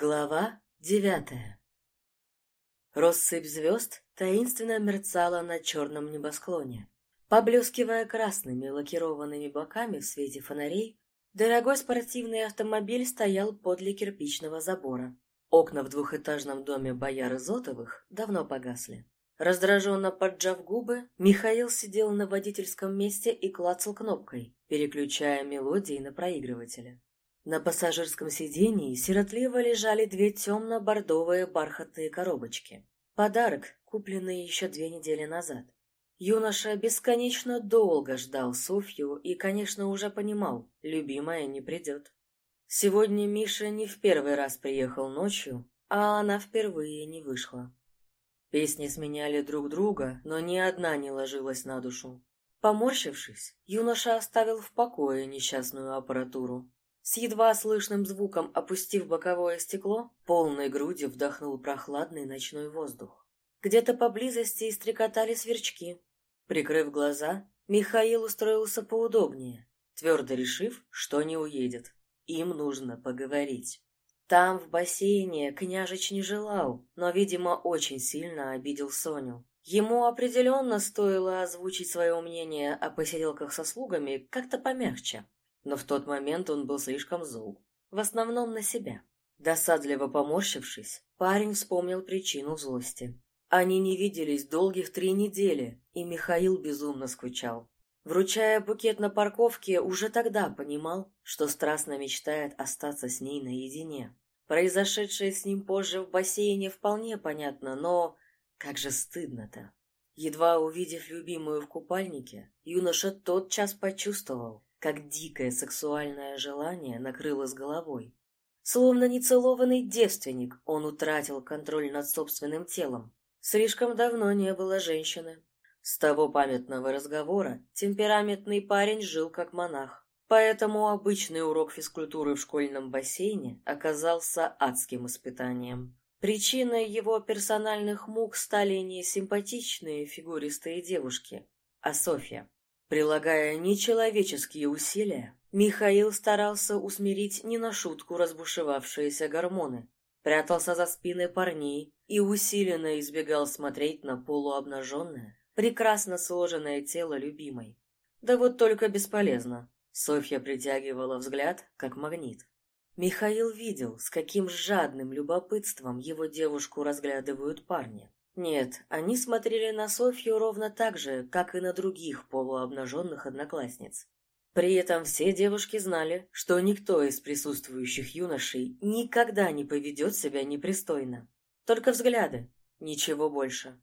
Глава девятая Россыпь звезд таинственно мерцала на черном небосклоне. Поблескивая красными лакированными боками в свете фонарей, дорогой спортивный автомобиль стоял подле кирпичного забора. Окна в двухэтажном доме бояр Изотовых давно погасли. Раздраженно поджав губы, Михаил сидел на водительском месте и клацал кнопкой, переключая мелодии на проигрывателе. На пассажирском сидении сиротливо лежали две темно-бордовые бархатные коробочки. Подарок, купленный еще две недели назад. Юноша бесконечно долго ждал Софью и, конечно, уже понимал, любимая не придет. Сегодня Миша не в первый раз приехал ночью, а она впервые не вышла. Песни сменяли друг друга, но ни одна не ложилась на душу. Поморщившись, юноша оставил в покое несчастную аппаратуру с едва слышным звуком опустив боковое стекло, полной грудью вдохнул прохладный ночной воздух. Где-то поблизости истрекотали сверчки. Прикрыв глаза, Михаил устроился поудобнее, твердо решив, что не уедет. Им нужно поговорить. Там, в бассейне, княжич не желал, но, видимо, очень сильно обидел Соню. Ему определенно стоило озвучить свое мнение о посиделках со слугами как-то помягче. Но в тот момент он был слишком зол. В основном на себя. Досадливо поморщившись, парень вспомнил причину злости. Они не виделись долгих три недели, и Михаил безумно скучал. Вручая букет на парковке, уже тогда понимал, что страстно мечтает остаться с ней наедине. Произошедшее с ним позже в бассейне вполне понятно, но как же стыдно-то. Едва увидев любимую в купальнике, юноша тотчас почувствовал, как дикое сексуальное желание накрыло с головой. Словно нецелованный девственник, он утратил контроль над собственным телом. Слишком давно не было женщины. С того памятного разговора темпераментный парень жил как монах. Поэтому обычный урок физкультуры в школьном бассейне оказался адским испытанием. Причиной его персональных мук стали не симпатичные фигуристые девушки, а Софья. Прилагая нечеловеческие усилия, Михаил старался усмирить не на шутку разбушевавшиеся гормоны, прятался за спины парней и усиленно избегал смотреть на полуобнаженное, прекрасно сложенное тело любимой. Да вот только бесполезно. Софья притягивала взгляд, как магнит. Михаил видел, с каким жадным любопытством его девушку разглядывают парни. Нет, они смотрели на Софью ровно так же, как и на других полуобнаженных одноклассниц. При этом все девушки знали, что никто из присутствующих юношей никогда не поведет себя непристойно. Только взгляды, ничего больше.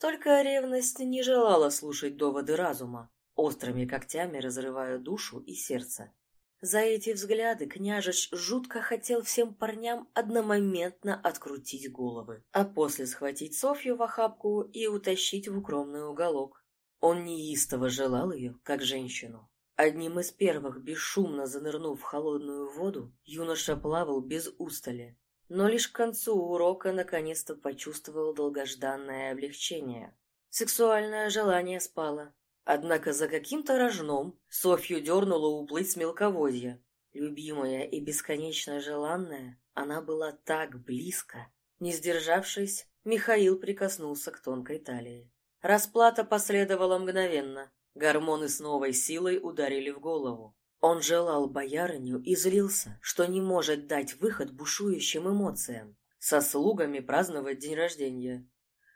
Только ревность не желала слушать доводы разума, острыми когтями разрывая душу и сердце. За эти взгляды княжич жутко хотел всем парням одномоментно открутить головы, а после схватить Софью в охапку и утащить в укромный уголок. Он неистово желал ее, как женщину. Одним из первых, бесшумно занырнув в холодную воду, юноша плавал без устали, но лишь к концу урока наконец-то почувствовал долгожданное облегчение. Сексуальное желание спало, Однако за каким-то рожном Софью дернуло уплыть с мелководья. Любимая и бесконечно желанная, она была так близко. Не сдержавшись, Михаил прикоснулся к тонкой талии. Расплата последовала мгновенно. Гормоны с новой силой ударили в голову. Он желал боярыню и злился, что не может дать выход бушующим эмоциям. Со слугами праздновать день рождения.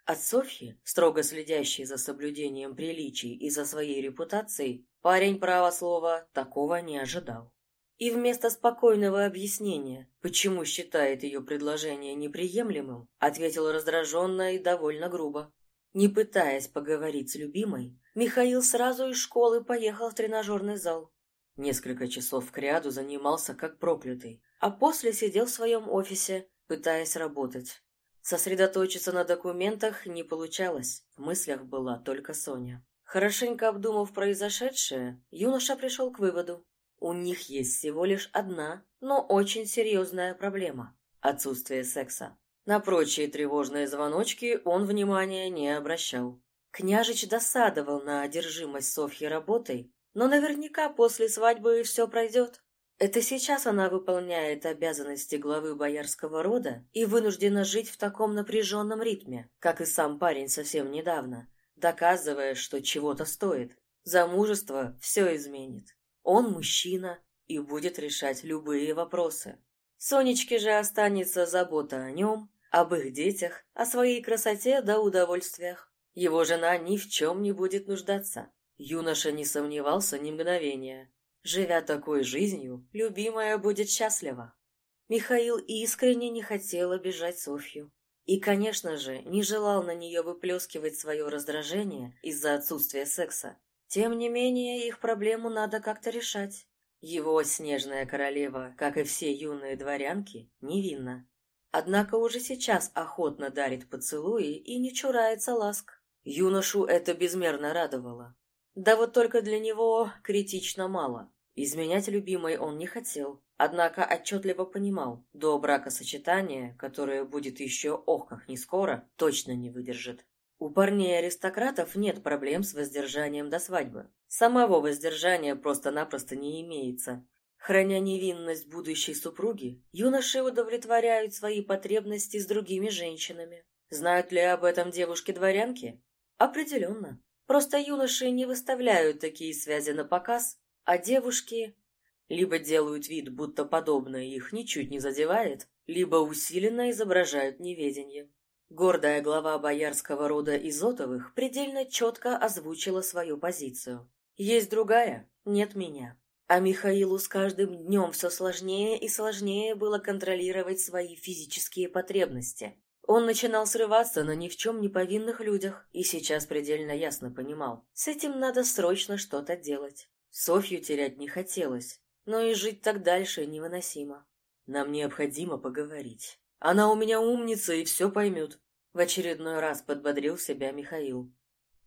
От Софьи, строго следящей за соблюдением приличий и за своей репутацией, парень, право слова, такого не ожидал. И вместо спокойного объяснения, почему считает ее предложение неприемлемым, ответил раздраженно и довольно грубо. Не пытаясь поговорить с любимой, Михаил сразу из школы поехал в тренажерный зал. Несколько часов кряду занимался как проклятый, а после сидел в своем офисе, пытаясь работать. Сосредоточиться на документах не получалось, в мыслях была только Соня. Хорошенько обдумав произошедшее, юноша пришел к выводу. У них есть всего лишь одна, но очень серьезная проблема – отсутствие секса. На прочие тревожные звоночки он внимания не обращал. Княжич досадовал на одержимость Софьи работой, но наверняка после свадьбы все пройдет. Это сейчас она выполняет обязанности главы боярского рода и вынуждена жить в таком напряженном ритме, как и сам парень совсем недавно, доказывая, что чего-то стоит. Замужество все изменит. Он мужчина и будет решать любые вопросы. Сонечке же останется забота о нем, об их детях, о своей красоте да удовольствиях. Его жена ни в чем не будет нуждаться. Юноша не сомневался ни мгновения. Живя такой жизнью, любимая будет счастлива. Михаил искренне не хотел обижать Софью. И, конечно же, не желал на нее выплескивать свое раздражение из-за отсутствия секса. Тем не менее, их проблему надо как-то решать. Его снежная королева, как и все юные дворянки, невинна. Однако уже сейчас охотно дарит поцелуи и не чурается ласк. Юношу это безмерно радовало. Да вот только для него критично мало. Изменять любимой он не хотел, однако отчетливо понимал, до бракосочетания, которое будет еще ох как не скоро, точно не выдержит. У парней-аристократов нет проблем с воздержанием до свадьбы. Самого воздержания просто-напросто не имеется. Храня невинность будущей супруги, юноши удовлетворяют свои потребности с другими женщинами. Знают ли об этом девушки-дворянки? Определенно. Просто юноши не выставляют такие связи на показ, а девушки либо делают вид, будто подобное их ничуть не задевает, либо усиленно изображают неведение. Гордая глава боярского рода Изотовых предельно четко озвучила свою позицию. Есть другая, нет меня. А Михаилу с каждым днем все сложнее и сложнее было контролировать свои физические потребности. Он начинал срываться на ни в чем не повинных людях и сейчас предельно ясно понимал, с этим надо срочно что-то делать. Софью терять не хотелось, но и жить так дальше невыносимо. Нам необходимо поговорить. Она у меня умница и все поймет. В очередной раз подбодрил себя Михаил.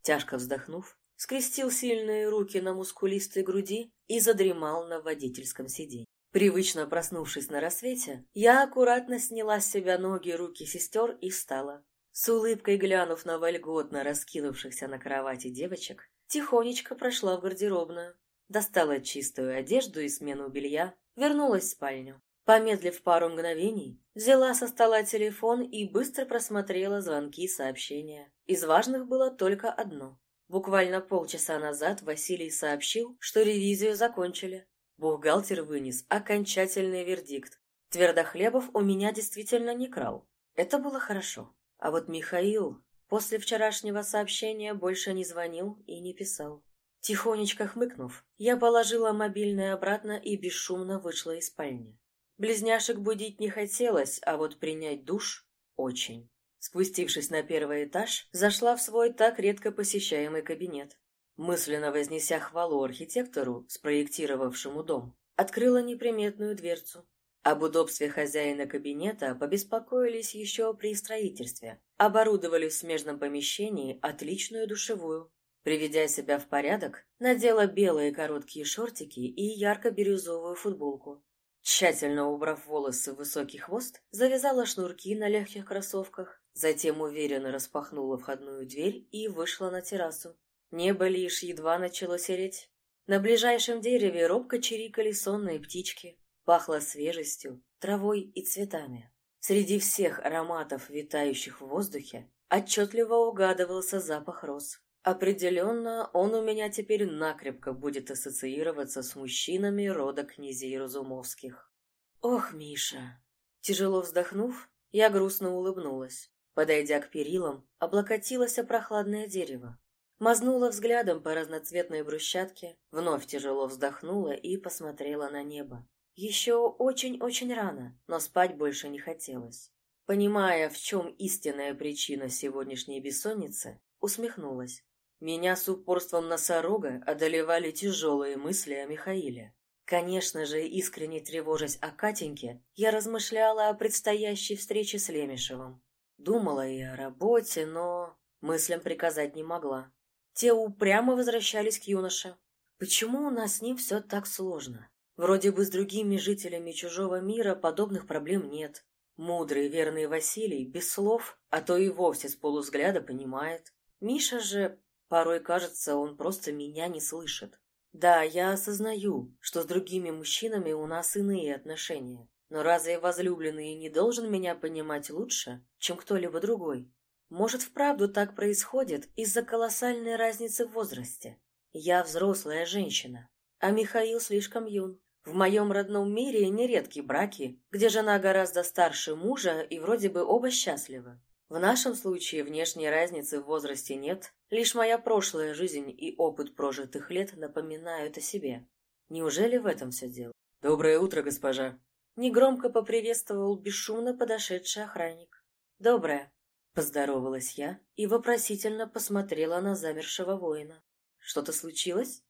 Тяжко вздохнув, скрестил сильные руки на мускулистой груди и задремал на водительском сиденье. Привычно проснувшись на рассвете, я аккуратно сняла с себя ноги и руки сестер и встала. С улыбкой глянув на вольготно раскинувшихся на кровати девочек, тихонечко прошла в гардеробную, достала чистую одежду и смену белья, вернулась в спальню. Помедлив пару мгновений, взяла со стола телефон и быстро просмотрела звонки и сообщения. Из важных было только одно. Буквально полчаса назад Василий сообщил, что ревизию закончили. Бухгалтер вынес окончательный вердикт. Твердохлебов у меня действительно не крал. Это было хорошо. А вот Михаил после вчерашнего сообщения больше не звонил и не писал. Тихонечко хмыкнув, я положила мобильный обратно и бесшумно вышла из спальни. Близняшек будить не хотелось, а вот принять душ – очень. Спустившись на первый этаж, зашла в свой так редко посещаемый кабинет. Мысленно вознеся хвалу архитектору, спроектировавшему дом, открыла неприметную дверцу. Об удобстве хозяина кабинета побеспокоились еще при строительстве. Оборудовали в смежном помещении отличную душевую. Приведя себя в порядок, надела белые короткие шортики и ярко-бирюзовую футболку. Тщательно убрав волосы в высокий хвост, завязала шнурки на легких кроссовках, затем уверенно распахнула входную дверь и вышла на террасу. Небо лишь едва начало сереть. На ближайшем дереве робко чирикали сонные птички. Пахло свежестью, травой и цветами. Среди всех ароматов, витающих в воздухе, отчетливо угадывался запах роз. Определенно, он у меня теперь накрепко будет ассоциироваться с мужчинами рода князей Разумовских. Ох, Миша! Тяжело вздохнув, я грустно улыбнулась. Подойдя к перилам, облокотилась о прохладное дерево. Мазнула взглядом по разноцветной брусчатке, вновь тяжело вздохнула и посмотрела на небо. Еще очень-очень рано, но спать больше не хотелось. Понимая, в чем истинная причина сегодняшней бессонницы, усмехнулась. Меня с упорством носорога одолевали тяжелые мысли о Михаиле. Конечно же, искренне тревожась о Катеньке, я размышляла о предстоящей встрече с Лемешевым. Думала и о работе, но мыслям приказать не могла. Те упрямо возвращались к юноше. Почему у нас с ним все так сложно? Вроде бы с другими жителями чужого мира подобных проблем нет. Мудрый, верный Василий без слов, а то и вовсе с полузгляда понимает. Миша же, порой кажется, он просто меня не слышит. Да, я осознаю, что с другими мужчинами у нас иные отношения. Но разве возлюбленный не должен меня понимать лучше, чем кто-либо другой? Может, вправду так происходит из-за колоссальной разницы в возрасте? Я взрослая женщина, а Михаил слишком юн. В моем родном мире нередки браки, где жена гораздо старше мужа и вроде бы оба счастливы. В нашем случае внешней разницы в возрасте нет, лишь моя прошлая жизнь и опыт прожитых лет напоминают о себе. Неужели в этом все дело? «Доброе утро, госпожа!» Негромко поприветствовал бесшумно подошедший охранник. «Доброе!» — поздоровалась я и вопросительно посмотрела на замершего воина. «Что-то случилось?»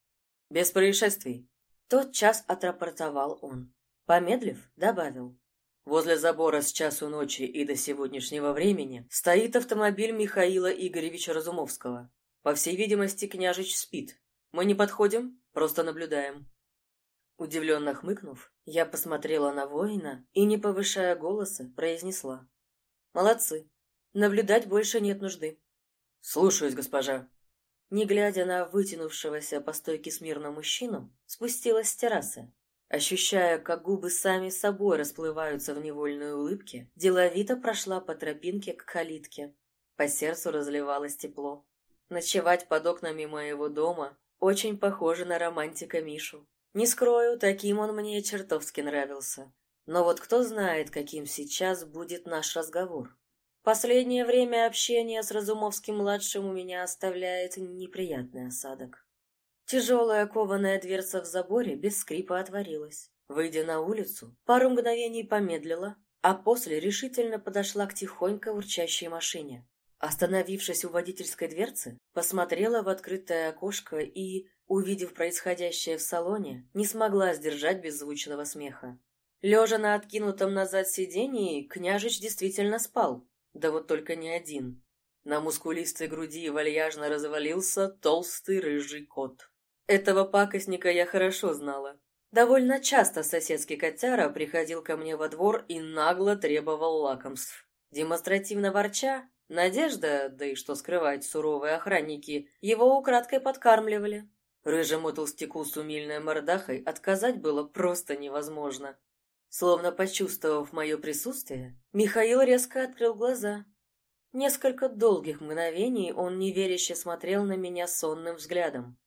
«Без происшествий!» Тот час отрапортовал он. Помедлив, добавил. Возле забора с часу ночи и до сегодняшнего времени стоит автомобиль Михаила Игоревича Разумовского. По всей видимости, княжич спит. Мы не подходим, просто наблюдаем. Удивленно хмыкнув, я посмотрела на воина и, не повышая голоса, произнесла. «Молодцы. Наблюдать больше нет нужды». «Слушаюсь, госпожа», не глядя на вытянувшегося по стойке смирно мужчину, спустилась с террасы. Ощущая, как губы сами собой расплываются в невольной улыбке, деловито прошла по тропинке к калитке. По сердцу разливалось тепло. Ночевать под окнами моего дома очень похоже на романтика Мишу. Не скрою, таким он мне чертовски нравился. Но вот кто знает, каким сейчас будет наш разговор. Последнее время общение с Разумовским-младшим у меня оставляет неприятный осадок. Тяжелая кованая дверца в заборе без скрипа отворилась. Выйдя на улицу, пару мгновений помедлила, а после решительно подошла к тихонько урчащей машине. Остановившись у водительской дверцы, посмотрела в открытое окошко и, увидев происходящее в салоне, не смогла сдержать беззвучного смеха. Лежа на откинутом назад сидении, княжич действительно спал, да вот только не один. На мускулистой груди вальяжно развалился толстый рыжий кот. Этого пакостника я хорошо знала. Довольно часто соседский котяра приходил ко мне во двор и нагло требовал лакомств. Демонстративно ворча, Надежда, да и что скрывать, суровые охранники, его украдкой подкармливали. Рыжему толстяку с умильной мордахой отказать было просто невозможно. Словно почувствовав мое присутствие, Михаил резко открыл глаза. Несколько долгих мгновений он неверяще смотрел на меня сонным взглядом.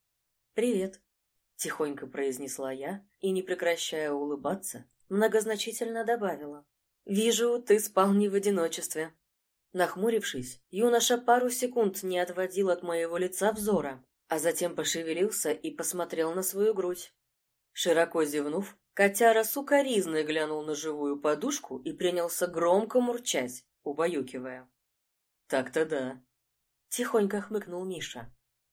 «Привет», — тихонько произнесла я и, не прекращая улыбаться, многозначительно добавила. «Вижу, ты спал не в одиночестве». Нахмурившись, юноша пару секунд не отводил от моего лица взора, а затем пошевелился и посмотрел на свою грудь. Широко зевнув, Котяра сукоризной глянул на живую подушку и принялся громко мурчать, убаюкивая. «Так-то да», — тихонько хмыкнул Миша.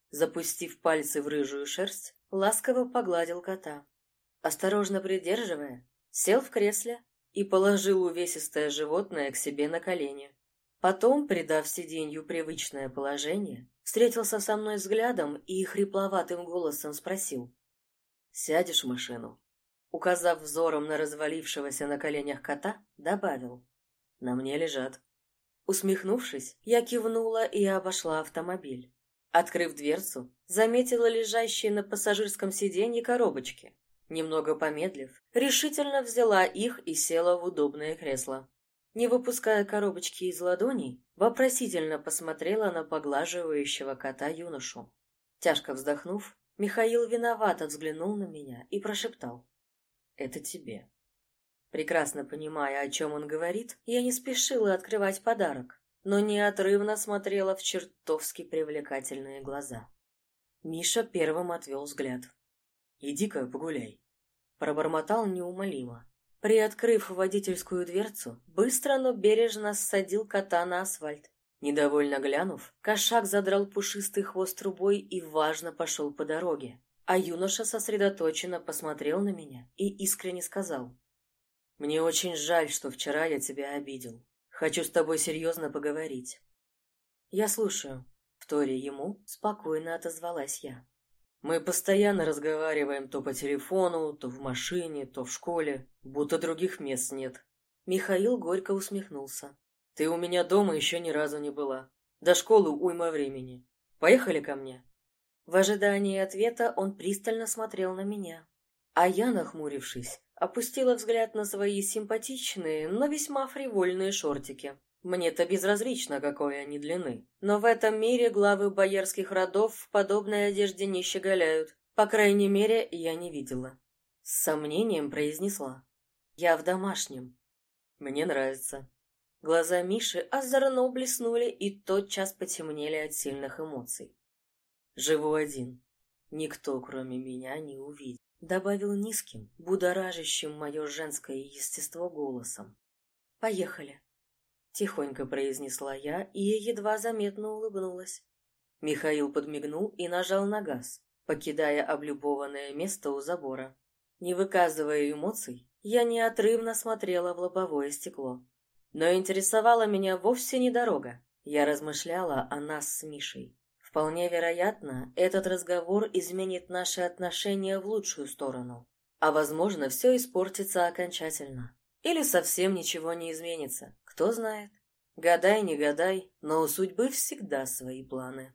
Запустив пальцы в рыжую шерсть, ласково погладил кота. Осторожно придерживая, сел в кресле и положил увесистое животное к себе на колени. Потом, придав сиденью привычное положение, встретился со мной взглядом и хрипловатым голосом спросил. «Сядешь в машину?» Указав взором на развалившегося на коленях кота, добавил. «На мне лежат». Усмехнувшись, я кивнула и обошла автомобиль. Открыв дверцу, заметила лежащие на пассажирском сиденье коробочки. Немного помедлив, решительно взяла их и села в удобное кресло. Не выпуская коробочки из ладоней, вопросительно посмотрела на поглаживающего кота юношу. Тяжко вздохнув, Михаил виновато взглянул на меня и прошептал. Это тебе. Прекрасно понимая, о чем он говорит, я не спешила открывать подарок, но неотрывно смотрела в чертовски привлекательные глаза. Миша первым отвел взгляд. «Иди-ка погуляй», — пробормотал неумолимо. Приоткрыв водительскую дверцу, быстро, но бережно ссадил кота на асфальт. Недовольно глянув, кошак задрал пушистый хвост трубой и важно пошел по дороге. А юноша сосредоточенно посмотрел на меня и искренне сказал. «Мне очень жаль, что вчера я тебя обидел. Хочу с тобой серьезно поговорить». «Я слушаю», — вторя ему, спокойно отозвалась я. «Мы постоянно разговариваем то по телефону, то в машине, то в школе, будто других мест нет». Михаил горько усмехнулся. «Ты у меня дома еще ни разу не была. До школы уйма времени. Поехали ко мне?» В ожидании ответа он пристально смотрел на меня. А я, нахмурившись, опустила взгляд на свои симпатичные, но весьма фривольные шортики. Мне-то безразлично, какой они длины. Но в этом мире главы боярских родов в подобной одежде не щеголяют. По крайней мере, я не видела. С сомнением произнесла. Я в домашнем. Мне нравится. Глаза Миши озорно блеснули и тотчас потемнели от сильных эмоций. Живу один. Никто, кроме меня, не увидит. Добавил низким, будоражащим мое женское естество голосом. Поехали. Тихонько произнесла я и едва заметно улыбнулась. Михаил подмигнул и нажал на газ, покидая облюбованное место у забора. Не выказывая эмоций, я неотрывно смотрела в лобовое стекло. Но интересовала меня вовсе не дорога. Я размышляла о нас с Мишей. Вполне вероятно, этот разговор изменит наши отношения в лучшую сторону. А возможно, все испортится окончательно. Или совсем ничего не изменится, кто знает. Гадай, не гадай, но у судьбы всегда свои планы.